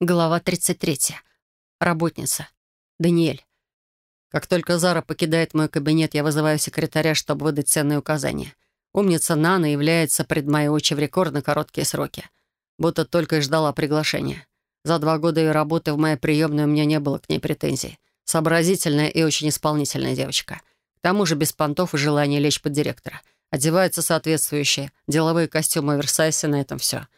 Глава 33. Работница. Даниэль. Как только Зара покидает мой кабинет, я вызываю секретаря, чтобы выдать ценные указания. Умница Нана является пред моей очи в рекордно короткие сроки. Будто только и ждала приглашения. За два года ее работы в моей приемной у меня не было к ней претензий. Сообразительная и очень исполнительная девочка. К тому же без понтов и желания лечь под директора. Одевается соответствующие, деловые костюмы оверсайса, на этом все.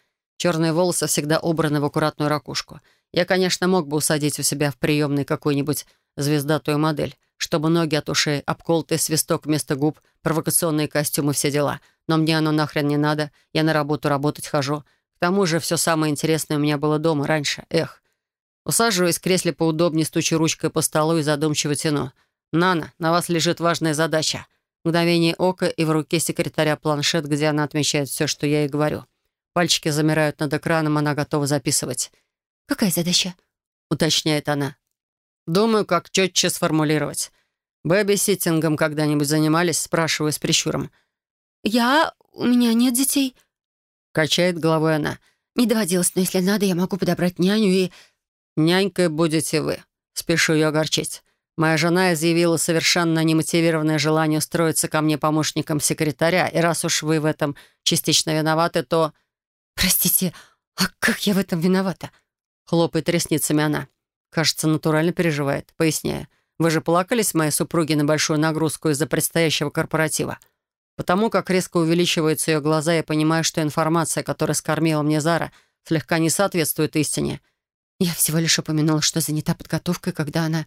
Черные волосы всегда убраны в аккуратную ракушку. Я, конечно, мог бы усадить у себя в приемной какую-нибудь звездатую модель, чтобы ноги от ушей, обколотый свисток вместо губ, провокационные костюмы, все дела. Но мне оно нахрен не надо. Я на работу работать хожу. К тому же все самое интересное у меня было дома раньше. Эх. Усаживаюсь в кресле поудобнее, стучу ручкой по столу и задумчиво тяну. «Нана, на вас лежит важная задача». Мгновение ока и в руке секретаря планшет, где она отмечает все, что я ей говорю. Пальчики замирают над экраном, она готова записывать. «Какая задача?» — уточняет она. «Думаю, как четче сформулировать. Бэби-ситтингом когда-нибудь занимались?» — спрашиваю с прищуром. «Я... У меня нет детей». Качает головой она. «Не доводилось, но если надо, я могу подобрать няню и...» «Нянькой будете вы», — спешу ее огорчить. Моя жена изъявила совершенно немотивированное желание устроиться ко мне помощником секретаря, и раз уж вы в этом частично виноваты, то «Простите, а как я в этом виновата?» Хлопает ресницами она. Кажется, натурально переживает. Поясняя. «Вы же плакали с моей супруги на большую нагрузку из-за предстоящего корпоратива?» Потому как резко увеличиваются ее глаза, я понимаю, что информация, которая скормила мне Зара, слегка не соответствует истине. Я всего лишь упомянула, что занята подготовкой, когда она...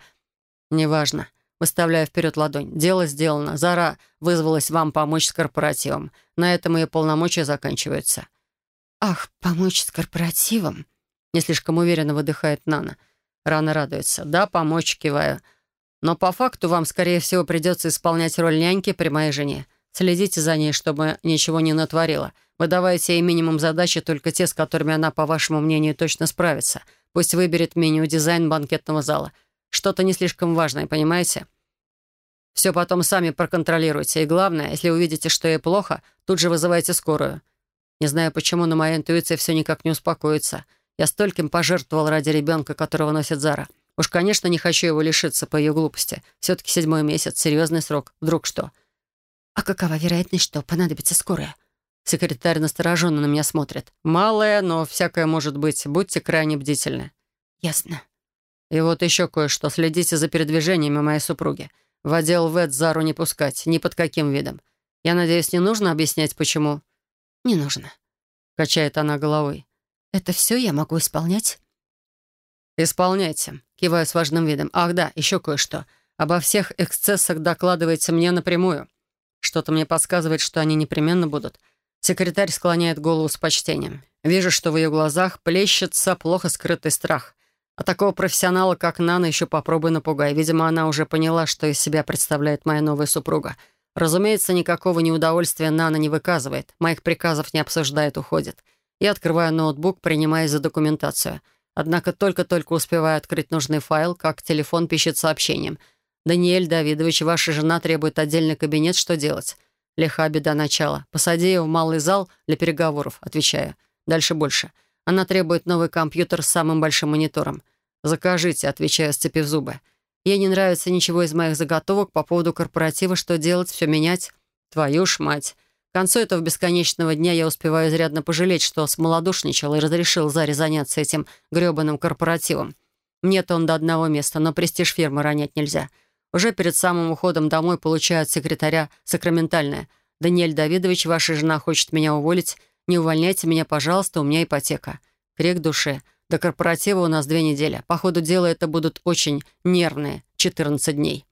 «Неважно. Выставляю вперед ладонь. Дело сделано. Зара вызвалась вам помочь с корпоративом. На этом ее полномочия заканчиваются. «Ах, помочь с корпоративом?» Не слишком уверенно выдыхает Нана. Рано радуется. «Да, помочь», киваю. «Но по факту вам, скорее всего, придется исполнять роль няньки при моей жене. Следите за ней, чтобы ничего не натворила. Выдавайте ей минимум задачи, только те, с которыми она, по вашему мнению, точно справится. Пусть выберет меню дизайн банкетного зала. Что-то не слишком важное, понимаете?» Все потом сами проконтролируйте. И главное, если увидите, что ей плохо, тут же вызывайте скорую. Не знаю почему, но моя интуиция все никак не успокоится. Я стольким пожертвовал ради ребенка, которого носит Зара. Уж, конечно, не хочу его лишиться по ее глупости. Все-таки седьмой месяц, серьезный срок. Вдруг что? А какова вероятность, что понадобится скорая? Секретарь настороженно на меня смотрит. Малая, но всякое может быть. Будьте крайне бдительны. Ясно. И вот еще кое-что. Следите за передвижениями моей супруги. В отдел ВЭД Зару не пускать, ни под каким видом. Я надеюсь, не нужно объяснять, почему. «Не нужно», — качает она головой. «Это все я могу исполнять?» «Исполняйте», — киваю с важным видом. «Ах да, еще кое-что. Обо всех эксцессах докладывайте мне напрямую. Что-то мне подсказывает, что они непременно будут». Секретарь склоняет голову с почтением. Вижу, что в ее глазах плещется плохо скрытый страх. А такого профессионала, как Нана, еще попробуй напугай. Видимо, она уже поняла, что из себя представляет моя новая супруга — Разумеется, никакого неудовольствия Нана не выказывает. Моих приказов не обсуждает, уходит. Я открываю ноутбук, принимаясь за документацию. Однако только-только успеваю открыть нужный файл, как телефон пишет сообщением. «Даниэль Давидович, ваша жена требует отдельный кабинет. Что делать?» Лиха беда начала. «Посади ее в малый зал для переговоров», — отвечаю. Дальше больше. Она требует новый компьютер с самым большим монитором. «Закажите», — отвечаю, сцепив зубы. Ей не нравится ничего из моих заготовок по поводу корпоратива, что делать, все менять. Твою ж мать. К концу этого бесконечного дня я успеваю изрядно пожалеть, что смолодушничал и разрешил Заре заняться этим грёбаным корпоративом. Нет он до одного места, но престиж фирмы ронять нельзя. Уже перед самым уходом домой получают секретаря сакраментальное. «Даниэль Давидович, ваша жена хочет меня уволить. Не увольняйте меня, пожалуйста, у меня ипотека». Крик души. До корпоратива у нас две недели. По ходу дела это будут очень нервные 14 дней.